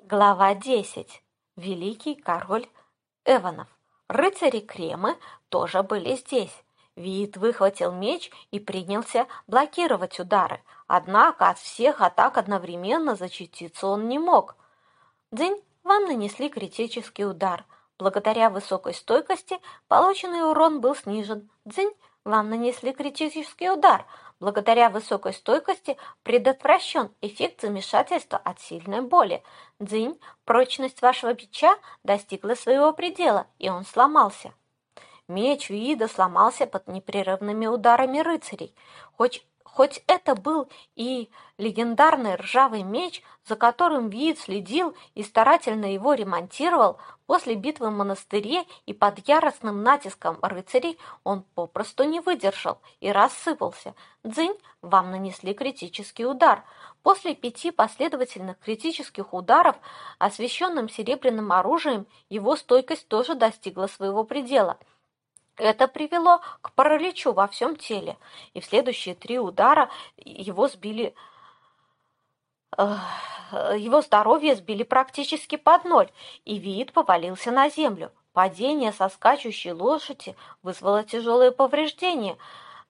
Глава 10. Великий король Эванов. Рыцари Кремы тоже были здесь. Вид выхватил меч и принялся блокировать удары. Однако от всех атак одновременно защититься он не мог. Дзынь, вам нанесли критический удар. Благодаря высокой стойкости полученный урон был снижен. Дзынь, вам нанесли критический удар. Благодаря высокой стойкости предотвращен эффект замешательства от сильной боли. Дзынь, прочность вашего бича достигла своего предела, и он сломался. Меч Виида сломался под непрерывными ударами рыцарей. Хоть Хоть это был и легендарный ржавый меч, за которым Виит следил и старательно его ремонтировал, после битвы в монастыре и под яростным натиском рыцарей он попросту не выдержал и рассыпался. Дзынь, вам нанесли критический удар. После пяти последовательных критических ударов освещенным серебряным оружием его стойкость тоже достигла своего предела – это привело к параличу во всем теле, и в следующие три удара его сбили его здоровье сбили практически под ноль, и вид повалился на землю. Падение со скачущей лошади вызвало тяжелые повреждения.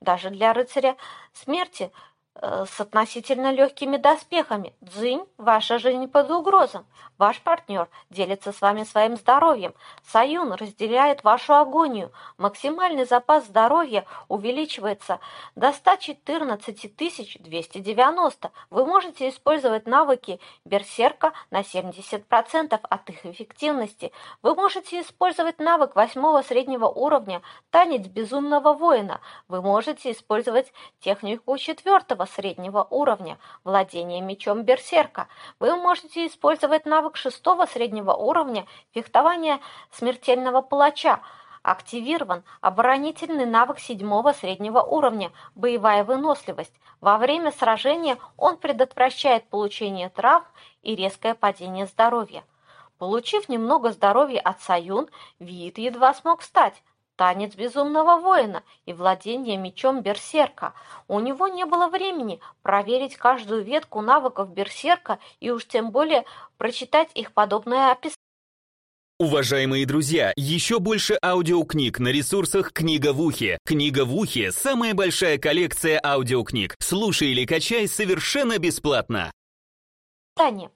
Даже для рыцаря смерти Э, с относительно легкими доспехами. Дзынь, ваша жизнь под угрозом. Ваш партнер делится с вами своим здоровьем. Саюн разделяет вашу агонию. Максимальный запас здоровья увеличивается до 114 290. Вы можете использовать навыки Берсерка на 70% от их эффективности. Вы можете использовать навык восьмого среднего уровня Танец Безумного Воина. Вы можете использовать технику четвертого среднего уровня, владение мечом берсерка. Вы можете использовать навык шестого среднего уровня фехтования смертельного палача. Активирован оборонительный навык седьмого среднего уровня «Боевая выносливость». Во время сражения он предотвращает получение трав и резкое падение здоровья. Получив немного здоровья от Саюн, Виит едва смог встать танец безумного воина и владение мечом берсерка. У него не было времени проверить каждую ветку навыков берсерка и уж тем более прочитать их подобное описание. Уважаемые друзья, еще больше аудиокниг на ресурсах «Книга в ухе». «Книга в ухе» — самая большая коллекция аудиокниг. Слушай или качай совершенно бесплатно. Таня,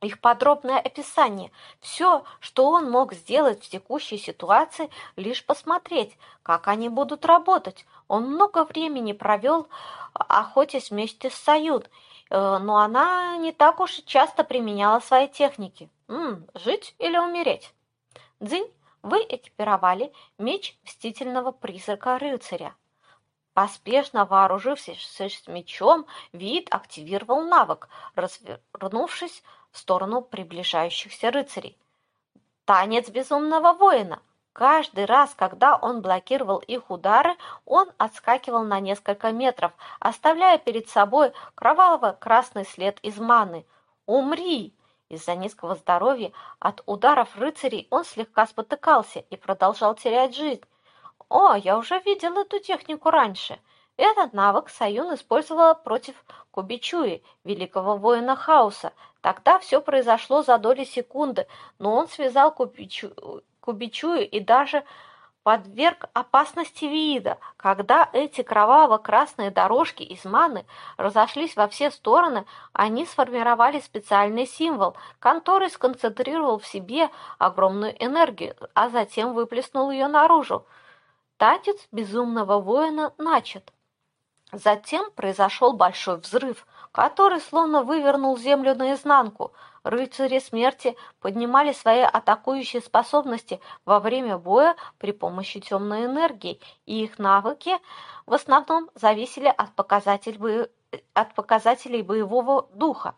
их подробное описание, все, что он мог сделать в текущей ситуации, лишь посмотреть, как они будут работать. Он много времени провел, охотясь вместе с Сают, э, но она не так уж часто применяла свои техники. М -м, жить или умереть? Дзынь, вы экипировали меч мстительного призрака рыцаря. Поспешно вооружившись мечом, Вид активировал навык, развернувшись в сторону приближающихся рыцарей. Танец безумного воина. Каждый раз, когда он блокировал их удары, он отскакивал на несколько метров, оставляя перед собой кроваво-красный след из маны. «Умри!» Из-за низкого здоровья от ударов рыцарей он слегка спотыкался и продолжал терять жизнь. «О, я уже видел эту технику раньше!» Этот навык Саюн использовала против Кубичуи, великого воина хаоса. Тогда все произошло за доли секунды, но он связал Кубичу... Кубичую и даже подверг опасности вида, когда эти кроваво-красные дорожки из маны разошлись во все стороны, они сформировали специальный символ, который сконцентрировал в себе огромную энергию, а затем выплеснул ее наружу. Танец безумного воина начат. Затем произошел большой взрыв, который словно вывернул землю наизнанку. Рыцари смерти поднимали свои атакующие способности во время боя при помощи темной энергии, и их навыки в основном зависели от показателей, боевого духа.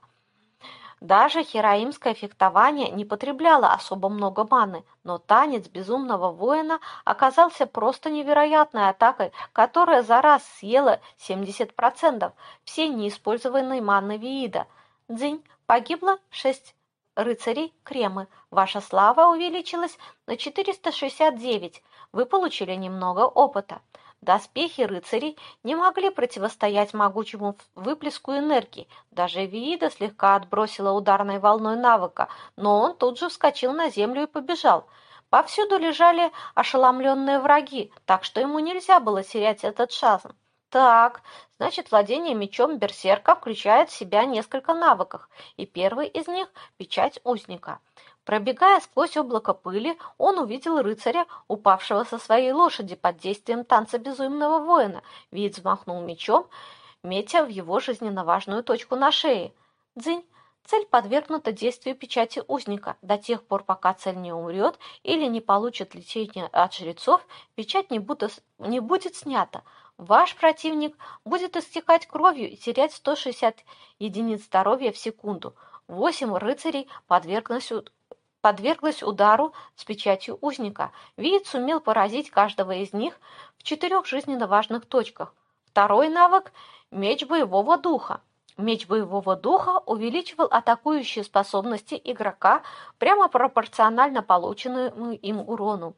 Даже хераимское фехтование не потребляло особо много маны, но танец безумного воина оказался просто невероятной атакой, которая за раз съела 70% всей неиспользованной маны Виида. Дзинь, погибло 6 рыцарей Кремы. Ваша слава увеличилась на 469. Вы получили немного опыта. Доспехи рыцарей не могли противостоять могучему выплеску энергии. Даже Виида слегка отбросила ударной волной навыка, но он тут же вскочил на землю и побежал. Повсюду лежали ошеломленные враги, так что ему нельзя было терять этот шанс. Так, значит, владение мечом берсерка включает в себя несколько навыков, и первый из них – печать узника – Пробегая сквозь облако пыли, он увидел рыцаря, упавшего со своей лошади под действием танца безумного воина. Вид взмахнул мечом, метя в его жизненно важную точку на шее. Дзынь! Цель подвергнута действию печати узника. До тех пор, пока цель не умрет или не получит лечение от жрецов, печать не будет, не будет снята. Ваш противник будет истекать кровью и терять 160 единиц здоровья в секунду. Восемь рыцарей подверглись подверглась удару с печатью узника. Виит сумел поразить каждого из них в четырех жизненно важных точках. Второй навык – меч боевого духа. Меч боевого духа увеличивал атакующие способности игрока прямо пропорционально полученному им урону.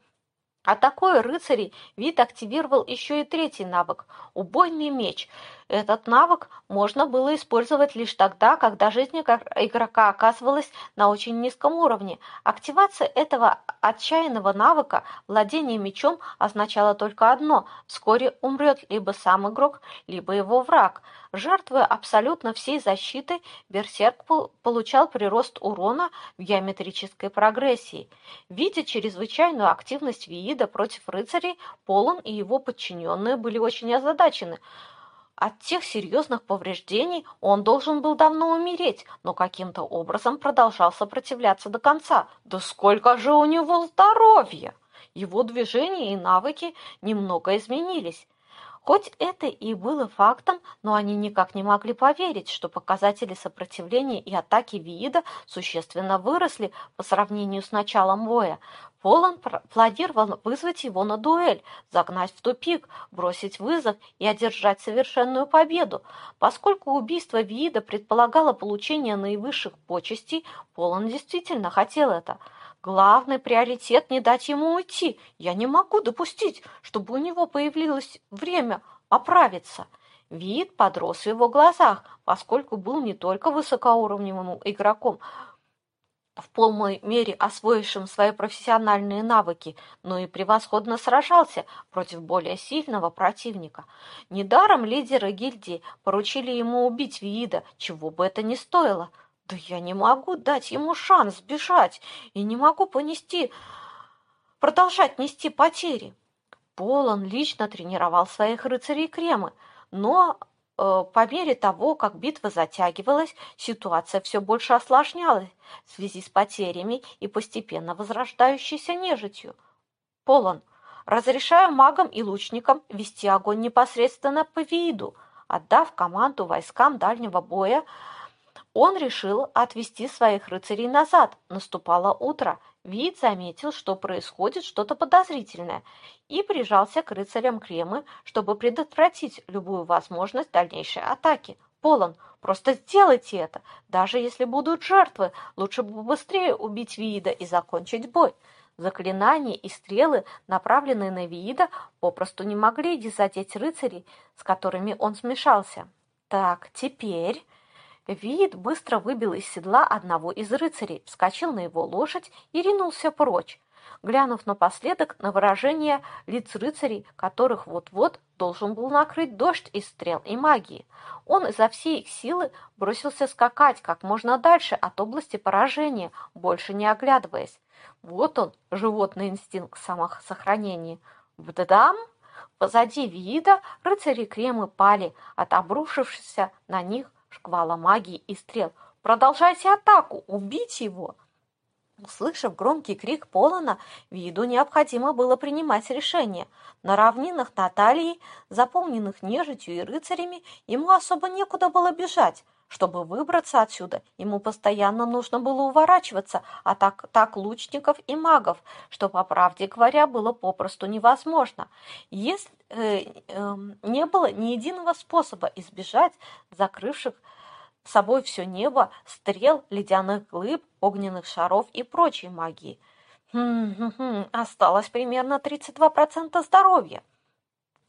Атакуя рыцарей, вид активировал еще и третий навык – убойный меч. Этот навык можно было использовать лишь тогда, когда жизнь игрока оказывалась на очень низком уровне. Активация этого отчаянного навыка владение мечом означала только одно – вскоре умрет либо сам игрок, либо его враг – Жертвуя абсолютно всей защитой, Берсерк получал прирост урона в геометрической прогрессии. Видя чрезвычайную активность Виида против рыцарей, Полон и его подчиненные были очень озадачены. От тех серьезных повреждений он должен был давно умереть, но каким-то образом продолжал сопротивляться до конца. Да сколько же у него здоровья! Его движения и навыки немного изменились. Хоть это и было фактом, но они никак не могли поверить, что показатели сопротивления и атаки Виида существенно выросли по сравнению с началом боя. Полон планировал вызвать его на дуэль, загнать в тупик, бросить вызов и одержать совершенную победу. Поскольку убийство Виида предполагало получение наивысших почестей, Полон действительно хотел это – Главный приоритет не дать ему уйти. Я не могу допустить, чтобы у него появилось время оправиться. Вид подрос в его глазах, поскольку был не только высокоуровневым игроком, в полной мере освоившим свои профессиональные навыки, но и превосходно сражался против более сильного противника. Недаром лидеры гильдии поручили ему убить Виида, чего бы это ни стоило – да я не могу дать ему шанс бежать и не могу понести, продолжать нести потери. Полон лично тренировал своих рыцарей Кремы, но э, по мере того, как битва затягивалась, ситуация все больше осложнялась в связи с потерями и постепенно возрождающейся нежитью. Полон, разрешаю магам и лучникам вести огонь непосредственно по виду, отдав команду войскам дальнего боя, он решил отвести своих рыцарей назад. Наступало утро. Вид заметил, что происходит что-то подозрительное, и прижался к рыцарям Кремы, чтобы предотвратить любую возможность дальнейшей атаки. Полон, просто сделайте это. Даже если будут жертвы, лучше бы быстрее убить Виида и закончить бой. Заклинания и стрелы, направленные на Виида, попросту не могли задеть рыцарей, с которыми он смешался. Так, теперь... Виит быстро выбил из седла одного из рыцарей, вскочил на его лошадь и ринулся прочь, глянув напоследок на выражение лиц рыцарей, которых вот-вот должен был накрыть дождь из стрел и магии. Он изо всей их силы бросился скакать как можно дальше от области поражения, больше не оглядываясь. Вот он, животный инстинкт самосохранения. Вдадам! Позади вида рыцари Кремы пали от обрушившихся на них шквала магии и стрел. «Продолжайте атаку! Убить его!» Услышав громкий крик Полона, виду необходимо было принимать решение. На равнинах Наталии, заполненных нежитью и рыцарями, ему особо некуда было бежать. Чтобы выбраться отсюда, ему постоянно нужно было уворачиваться от атак лучников и магов, что, по правде говоря, было попросту невозможно. Если э, э, не было ни единого способа избежать закрывших собой все небо, стрел, ледяных глыб, огненных шаров и прочей магии. Хм -хм -хм, осталось примерно 32% здоровья.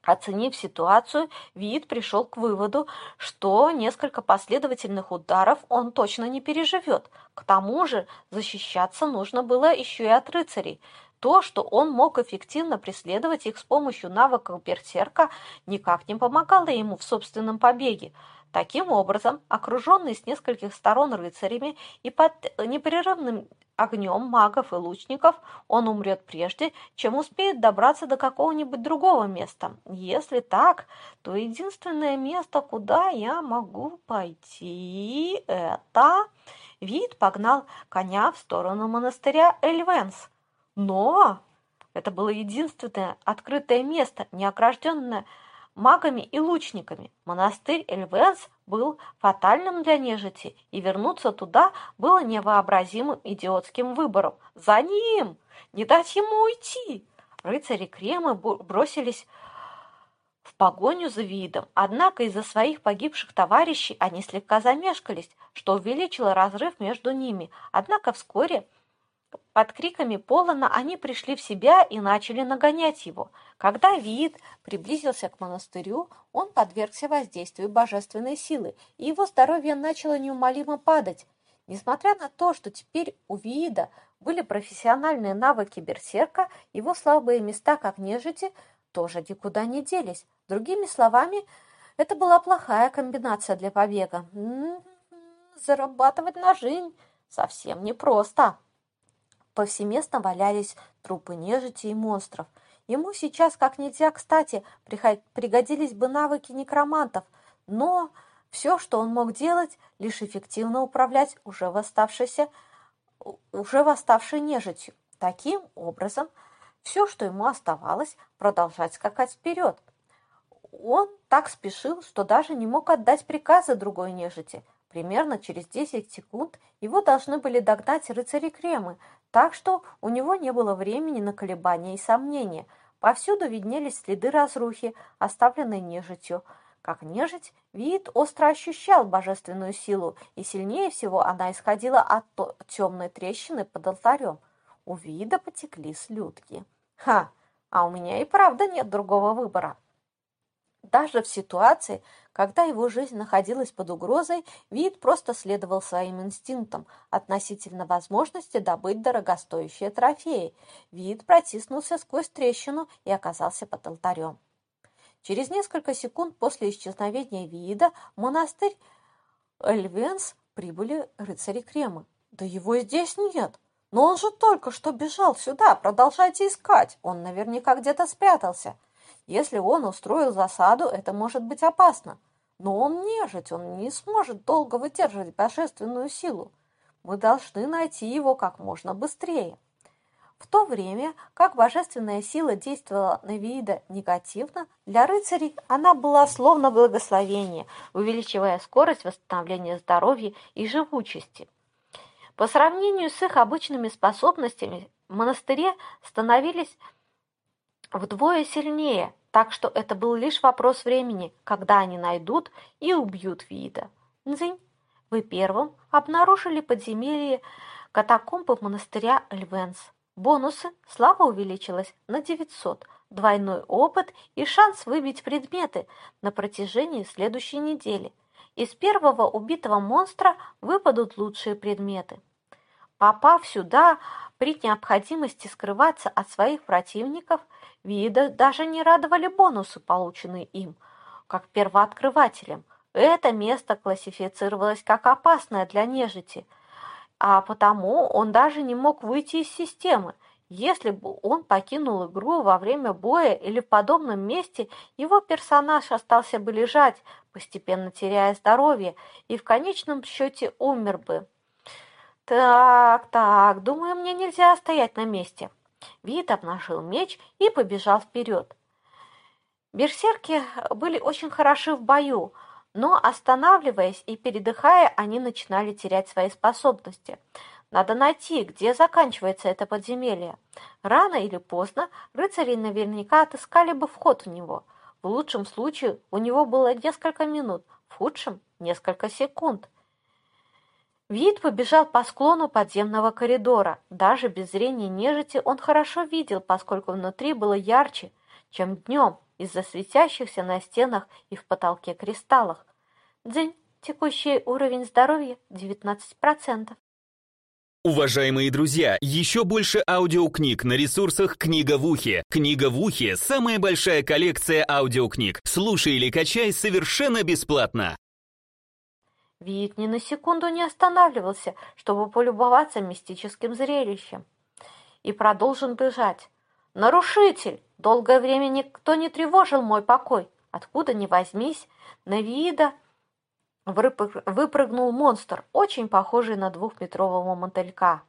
Оценив ситуацию, Вид пришел к выводу, что несколько последовательных ударов он точно не переживет. К тому же защищаться нужно было еще и от рыцарей. То, что он мог эффективно преследовать их с помощью навыков берсерка, никак не помогало ему в собственном побеге. Таким образом, окруженный с нескольких сторон рыцарями и под непрерывным огнем магов и лучников, он умрет прежде, чем успеет добраться до какого-нибудь другого места. Если так, то единственное место, куда я могу пойти, это... Вид погнал коня в сторону монастыря Эльвенс. Но это было единственное открытое место, не огражденное магами и лучниками. Монастырь Эльвенс был фатальным для нежити, и вернуться туда было невообразимым идиотским выбором. За ним! Не дать ему уйти! Рыцари Кремы бросились в погоню за видом, однако из-за своих погибших товарищей они слегка замешкались, что увеличило разрыв между ними. Однако вскоре под криками Полона они пришли в себя и начали нагонять его. Когда Виит приблизился к монастырю, он подвергся воздействию божественной силы, и его здоровье начало неумолимо падать. Несмотря на то, что теперь у Виида были профессиональные навыки берсерка, его слабые места, как нежити, тоже никуда не делись. Другими словами, это была плохая комбинация для побега. М -м -м, зарабатывать на жизнь совсем непросто. Повсеместно валялись трупы нежити и монстров. Ему сейчас как нельзя кстати пригодились бы навыки некромантов, но все, что он мог делать, лишь эффективно управлять уже восставшейся, уже восставшей нежитью. Таким образом, все, что ему оставалось, продолжать скакать вперед. Он так спешил, что даже не мог отдать приказы другой нежити. Примерно через 10 секунд его должны были догнать рыцари Кремы, так что у него не было времени на колебания и сомнения. Повсюду виднелись следы разрухи, оставленной нежитью. Как нежить, вид остро ощущал божественную силу, и сильнее всего она исходила от темной трещины под алтарем. У вида потекли слюдки. Ха, а у меня и правда нет другого выбора. Даже в ситуации, когда его жизнь находилась под угрозой, вид просто следовал своим инстинктам относительно возможности добыть дорогостоящие трофеи. Вид протиснулся сквозь трещину и оказался под алтарем. Через несколько секунд после исчезновения вида в монастырь Эльвенс прибыли рыцари Кремы. «Да его здесь нет!» «Но он же только что бежал сюда! Продолжайте искать! Он наверняка где-то спрятался!» Если он устроил засаду, это может быть опасно. Но он нежить, он не сможет долго выдерживать божественную силу. Мы должны найти его как можно быстрее. В то время, как божественная сила действовала на Виида негативно, для рыцарей она была словно благословение, увеличивая скорость восстановления здоровья и живучести. По сравнению с их обычными способностями, в монастыре становились вдвое сильнее, так что это был лишь вопрос времени, когда они найдут и убьют Вида. Нзинь, вы первым обнаружили подземелье катакомбы монастыря Львенс. Бонусы слава увеличилась на 900, двойной опыт и шанс выбить предметы на протяжении следующей недели. Из первого убитого монстра выпадут лучшие предметы. Попав сюда, при необходимости скрываться от своих противников, вида даже не радовали бонусы, полученные им, как первооткрывателем. Это место классифицировалось как опасное для нежити, а потому он даже не мог выйти из системы. Если бы он покинул игру во время боя или в подобном месте, его персонаж остался бы лежать, постепенно теряя здоровье, и в конечном счете умер бы. Так, так, думаю, мне нельзя стоять на месте. Вит обнажил меч и побежал вперед. Берсерки были очень хороши в бою, но, останавливаясь и передыхая, они начинали терять свои способности. Надо найти, где заканчивается это подземелье. Рано или поздно рыцари наверняка отыскали бы вход в него. В лучшем случае у него было несколько минут, в худшем – несколько секунд. Вид побежал по склону подземного коридора. Даже без зрения нежити он хорошо видел, поскольку внутри было ярче, чем днем. из-за светящихся на стенах и в потолке кристаллах. Дзынь, текущий уровень здоровья 19%. Уважаемые друзья, еще больше аудиокниг на ресурсах «Книга в ухе». «Книга в ухе» — самая большая коллекция аудиокниг. Слушай или качай совершенно бесплатно. Вид ни на секунду не останавливался, чтобы полюбоваться мистическим зрелищем. И продолжил бежать. «Нарушитель! Долгое время никто не тревожил мой покой. Откуда ни возьмись, на вида выпрыгнул монстр, очень похожий на двухметрового мотылька.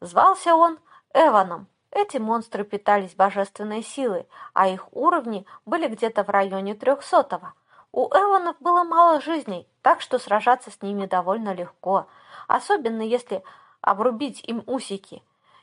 Звался он Эваном. Эти монстры питались божественной силой, а их уровни были где-то в районе трехсотого. У Эванов было мало жизней, так что сражаться с ними довольно легко, особенно если обрубить им усики.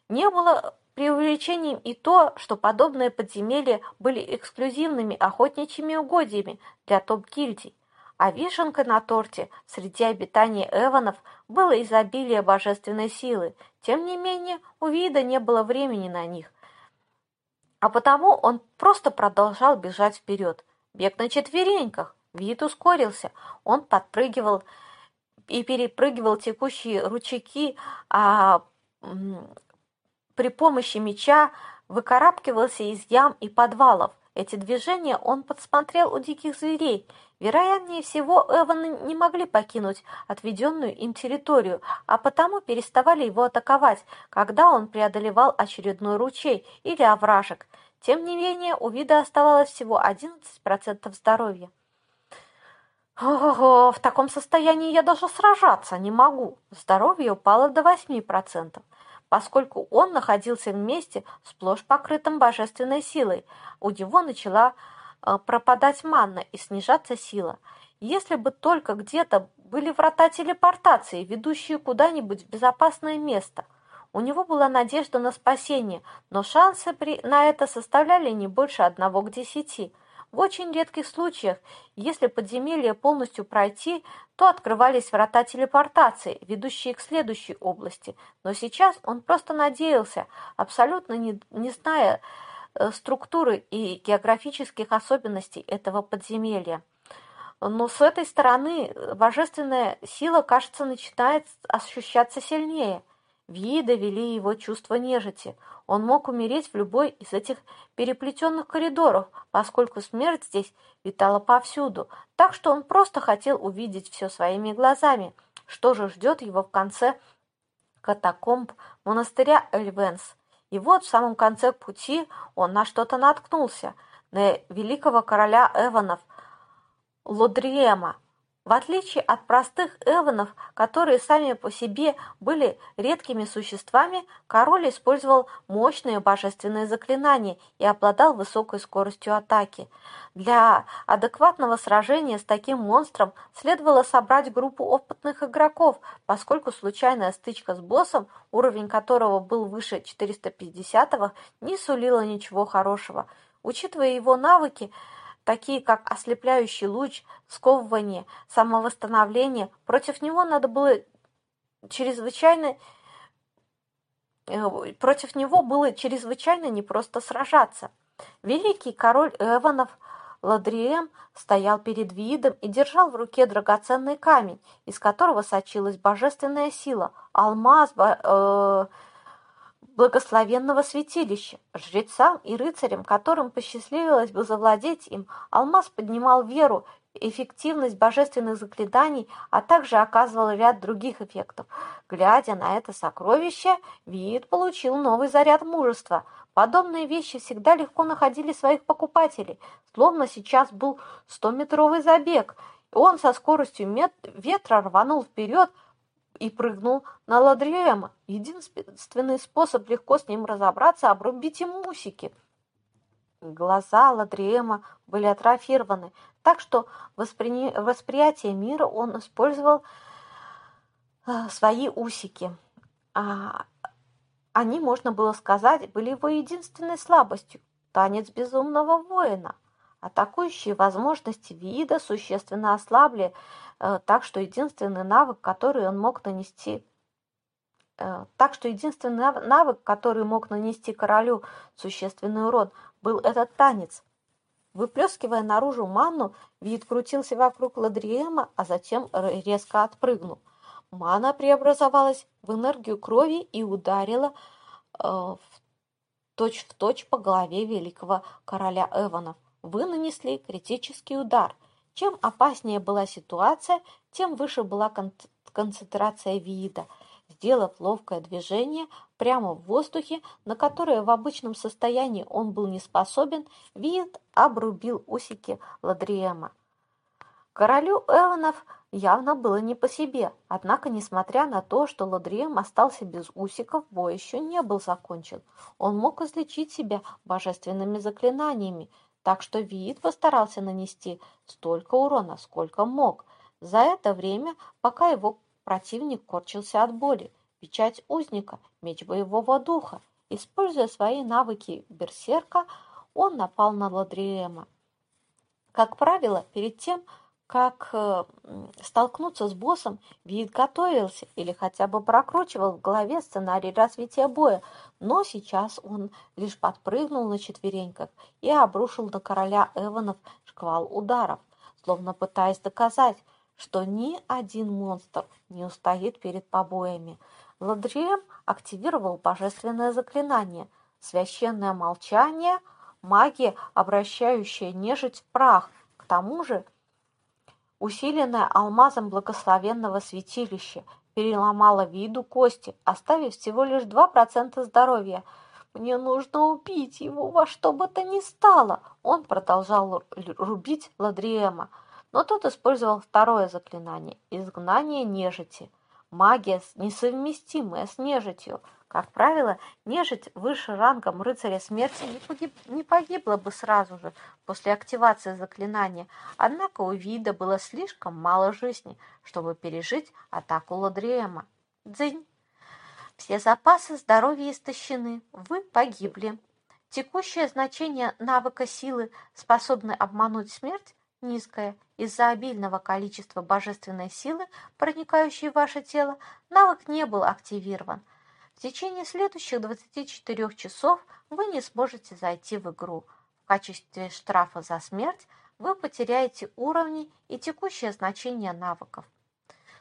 Не было преувеличением и то, что подобные подземелья были эксклюзивными охотничьими угодьями для топ-гильдий. А вишенкой на торте среди обитания Эванов было изобилие божественной силы. Тем не менее, у Вида не было времени на них. А потому он просто продолжал бежать вперед. Бег на четвереньках. Вид ускорился. Он подпрыгивал и перепрыгивал текущие ручейки, а при помощи меча выкарабкивался из ям и подвалов. Эти движения он подсмотрел у диких зверей – Вероятнее всего, Эваны не могли покинуть отведенную им территорию, а потому переставали его атаковать, когда он преодолевал очередной ручей или овражек. Тем не менее, у вида оставалось всего 11% здоровья. Ого, в таком состоянии я даже сражаться не могу. Здоровье упало до 8%, поскольку он находился в месте, сплошь покрытым божественной силой. У него начала Э, пропадать манна и снижаться сила. Если бы только где-то были врата телепортации, ведущие куда-нибудь в безопасное место. У него была надежда на спасение, но шансы при... на это составляли не больше одного к десяти. В очень редких случаях, если подземелье полностью пройти, то открывались врата телепортации, ведущие к следующей области. Но сейчас он просто надеялся, абсолютно не, не зная, Э, структуры и географических особенностей этого подземелья. Но с этой стороны э, божественная сила, кажется, начинает ощущаться сильнее. Вида вели его чувство нежити. Он мог умереть в любой из этих переплетенных коридоров, поскольку смерть здесь витала повсюду. Так что он просто хотел увидеть все своими глазами. Что же ждет его в конце катакомб монастыря Эльвенс? И вот в самом конце пути он на что-то наткнулся, на великого короля Эванов Лодриема. В отличие от простых эванов, которые сами по себе были редкими существами, король использовал мощные божественные заклинания и обладал высокой скоростью атаки. Для адекватного сражения с таким монстром следовало собрать группу опытных игроков, поскольку случайная стычка с боссом, уровень которого был выше 450-го, не сулила ничего хорошего. Учитывая его навыки, такие как ослепляющий луч, сковывание, самовосстановление, против него надо было чрезвычайно э, против него было чрезвычайно непросто сражаться. Великий король Эванов Ладрием стоял перед видом и держал в руке драгоценный камень, из которого сочилась божественная сила, алмаз, э, благословенного святилища. Жрецам и рыцарям, которым посчастливилось бы завладеть им, алмаз поднимал веру, эффективность божественных заклинаний, а также оказывал ряд других эффектов. Глядя на это сокровище, Виит получил новый заряд мужества. Подобные вещи всегда легко находили своих покупателей, словно сейчас был стометровый забег. Он со скоростью ветра рванул вперед, и прыгнул на Ладриэма. Единственный способ легко с ним разобраться – обрубить ему усики. Глаза Ладриэма были атрофированы, так что воспри... восприятие мира он использовал э, свои усики. А они, можно было сказать, были его единственной слабостью. Танец безумного воина. Атакующие возможности вида существенно ослабли, Э, так что единственный навык, который он мог нанести э, так что единственный навык, который мог нанести королю существенный урон, был этот танец. Выплескивая наружу манну, вид крутился вокруг Ладриэма, а затем резко отпрыгнул. Мана преобразовалась в энергию крови и ударила э, в точь в точь по голове великого короля Эванов. Вы нанесли критический удар. Чем опаснее была ситуация, тем выше была кон концентрация вида. Сделав ловкое движение прямо в воздухе, на которое в обычном состоянии он был не способен, вид обрубил усики Ладриэма. Королю Эванов явно было не по себе, однако, несмотря на то, что Ладриэм остался без усиков, бой еще не был закончен. Он мог излечить себя божественными заклинаниями, так что Виит постарался нанести столько урона, сколько мог. За это время, пока его противник корчился от боли, печать узника, меч боевого духа, используя свои навыки берсерка, он напал на Ладриэма. Как правило, перед тем, как э, столкнуться с боссом, Вид готовился или хотя бы прокручивал в голове сценарий развития боя, но сейчас он лишь подпрыгнул на четвереньках и обрушил на короля Эванов шквал ударов, словно пытаясь доказать, что ни один монстр не устоит перед побоями. Ладриэм активировал божественное заклинание «Священное молчание», магия, обращающая нежить в прах. К тому же усиленная алмазом благословенного святилища, переломала виду кости, оставив всего лишь 2% здоровья. «Мне нужно убить его во что бы то ни стало!» Он продолжал рубить Ладриэма, но тот использовал второе заклинание – изгнание нежити. Магия, несовместимая с нежитью – как правило, нежить выше рангом рыцаря смерти не, погиб, не погибла бы сразу же после активации заклинания, однако у вида было слишком мало жизни, чтобы пережить атаку Ладриэма. Дзынь! Все запасы здоровья истощены, вы погибли. Текущее значение навыка силы, способной обмануть смерть, низкое. Из-за обильного количества божественной силы, проникающей в ваше тело, навык не был активирован – в течение следующих 24 часов вы не сможете зайти в игру. В качестве штрафа за смерть вы потеряете уровни и текущее значение навыков.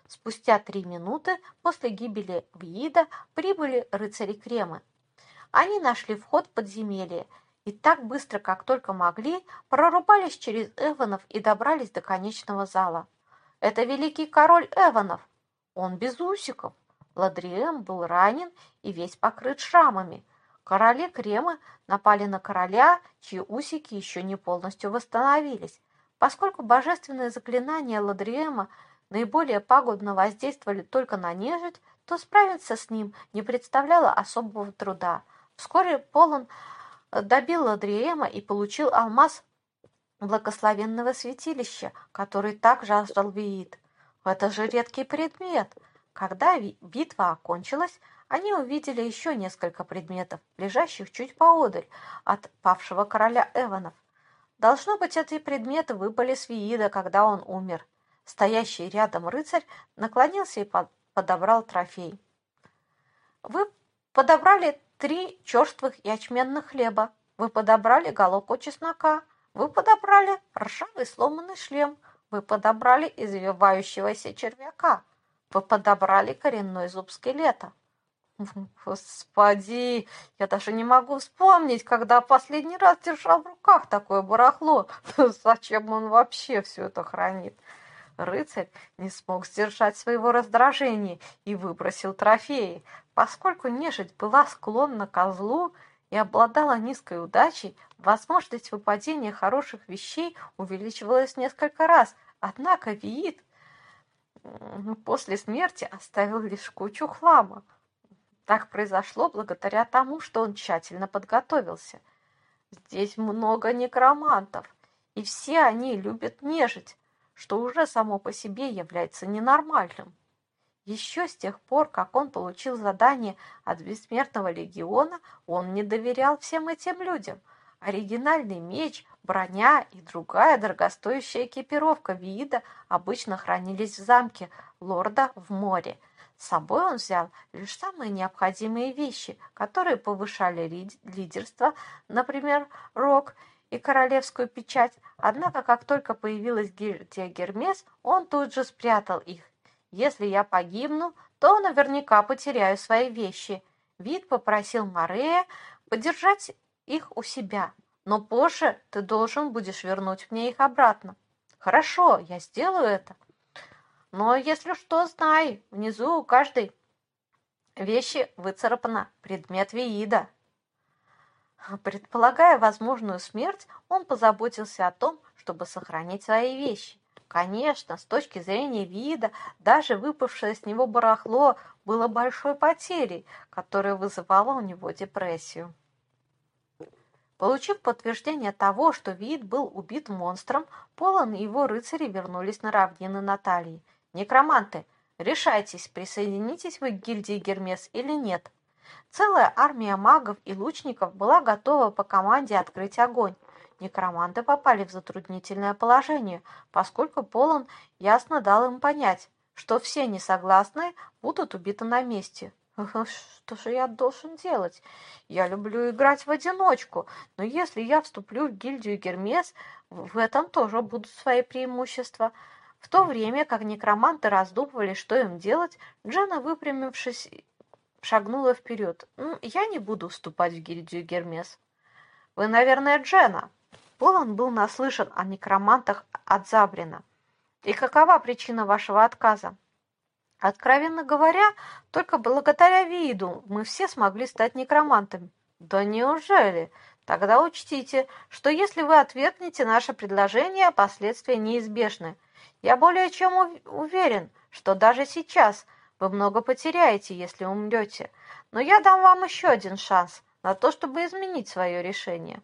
Спустя три минуты после гибели Виида прибыли рыцари Кремы. Они нашли вход в подземелье и так быстро, как только могли, прорубались через Эванов и добрались до конечного зала. Это великий король Эванов. Он без усиков. Ладриэм был ранен и весь покрыт шрамами. Короли Кремы напали на короля, чьи усики еще не полностью восстановились. Поскольку божественные заклинания Ладриэма наиболее пагубно воздействовали только на нежить, то справиться с ним не представляло особого труда. Вскоре Полон добил Ладриэма и получил алмаз благословенного святилища, который также жаждал Виит. Это же редкий предмет – когда битва окончилась, они увидели еще несколько предметов, лежащих чуть поодаль от павшего короля Эванов. Должно быть, эти предметы выпали с Виида, когда он умер. Стоящий рядом рыцарь наклонился и подобрал трофей. Вы подобрали три черствых ячменных хлеба. Вы подобрали головку чеснока. Вы подобрали ржавый сломанный шлем. Вы подобрали извивающегося червяка. Вы подобрали коренной зуб скелета. Господи, я даже не могу вспомнить, когда последний раз держал в руках такое барахло. Зачем он вообще все это хранит? Рыцарь не смог сдержать своего раздражения и выбросил трофеи. Поскольку нежить была склонна к злу и обладала низкой удачей, возможность выпадения хороших вещей увеличивалась несколько раз. Однако Виит после смерти оставил лишь кучу хлама. Так произошло благодаря тому, что он тщательно подготовился. Здесь много некромантов, и все они любят нежить, что уже само по себе является ненормальным. Еще с тех пор, как он получил задание от Бессмертного легиона, он не доверял всем этим людям. Оригинальный меч, Броня и другая дорогостоящая экипировка вида обычно хранились в замке лорда в море. С собой он взял лишь самые необходимые вещи, которые повышали лидерство, например, рог и королевскую печать, однако как только появилась гильдия Гермес, он тут же спрятал их. Если я погибну, то наверняка потеряю свои вещи. Вид попросил Морея подержать их у себя, но позже ты должен будешь вернуть мне их обратно. Хорошо, я сделаю это. Но если что, знай, внизу у каждой вещи выцарапано предмет Виида. Предполагая возможную смерть, он позаботился о том, чтобы сохранить свои вещи. Конечно, с точки зрения вида, даже выпавшее с него барахло было большой потерей, которая вызывала у него депрессию. Получив подтверждение того, что вид был убит монстром, Полон и его рыцари вернулись на равнины Натальи. «Некроманты, решайтесь, присоединитесь вы к гильдии Гермес или нет?» Целая армия магов и лучников была готова по команде открыть огонь. Некроманты попали в затруднительное положение, поскольку Полон ясно дал им понять, что все несогласные будут убиты на месте. Что же я должен делать? Я люблю играть в одиночку, но если я вступлю в гильдию Гермес, в этом тоже будут свои преимущества. В то время как некроманты раздумывали, что им делать, Джена, выпрямившись, шагнула вперед. «Я не буду вступать в гильдию Гермес». «Вы, наверное, Джена?» Полон был наслышан о некромантах от Забрина. «И какова причина вашего отказа?» Откровенно говоря, только благодаря виду мы все смогли стать некромантами. Да неужели? Тогда учтите, что если вы отвергнете наше предложение, последствия неизбежны. Я более чем уверен, что даже сейчас вы много потеряете, если умрете. Но я дам вам еще один шанс на то, чтобы изменить свое решение.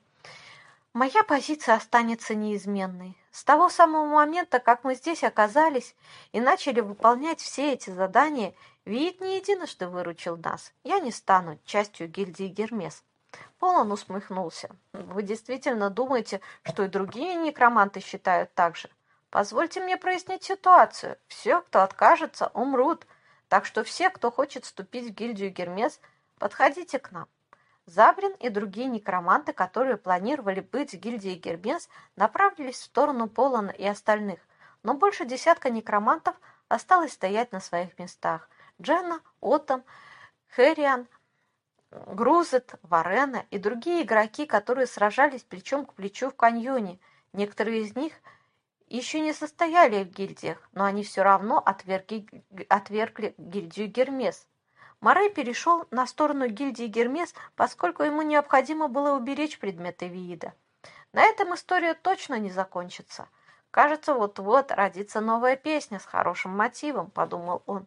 Моя позиция останется неизменной. С того самого момента, как мы здесь оказались и начали выполнять все эти задания, Виит не единожды выручил нас. Я не стану частью гильдии Гермес. Полон усмехнулся. Вы действительно думаете, что и другие некроманты считают так же? Позвольте мне прояснить ситуацию. Все, кто откажется, умрут. Так что все, кто хочет вступить в гильдию Гермес, подходите к нам. Забрин и другие некроманты, которые планировали быть в гильдии Гербенс, направились в сторону Полана и остальных, но больше десятка некромантов осталось стоять на своих местах. Дженна, Отом, Хэриан, Грузет, Варена и другие игроки, которые сражались плечом к плечу в каньоне. Некоторые из них еще не состояли в гильдиях, но они все равно отвергли, отвергли гильдию Гермес. Морей перешел на сторону гильдии Гермес, поскольку ему необходимо было уберечь предметы Виида. На этом история точно не закончится. Кажется, вот-вот родится новая песня с хорошим мотивом, подумал он.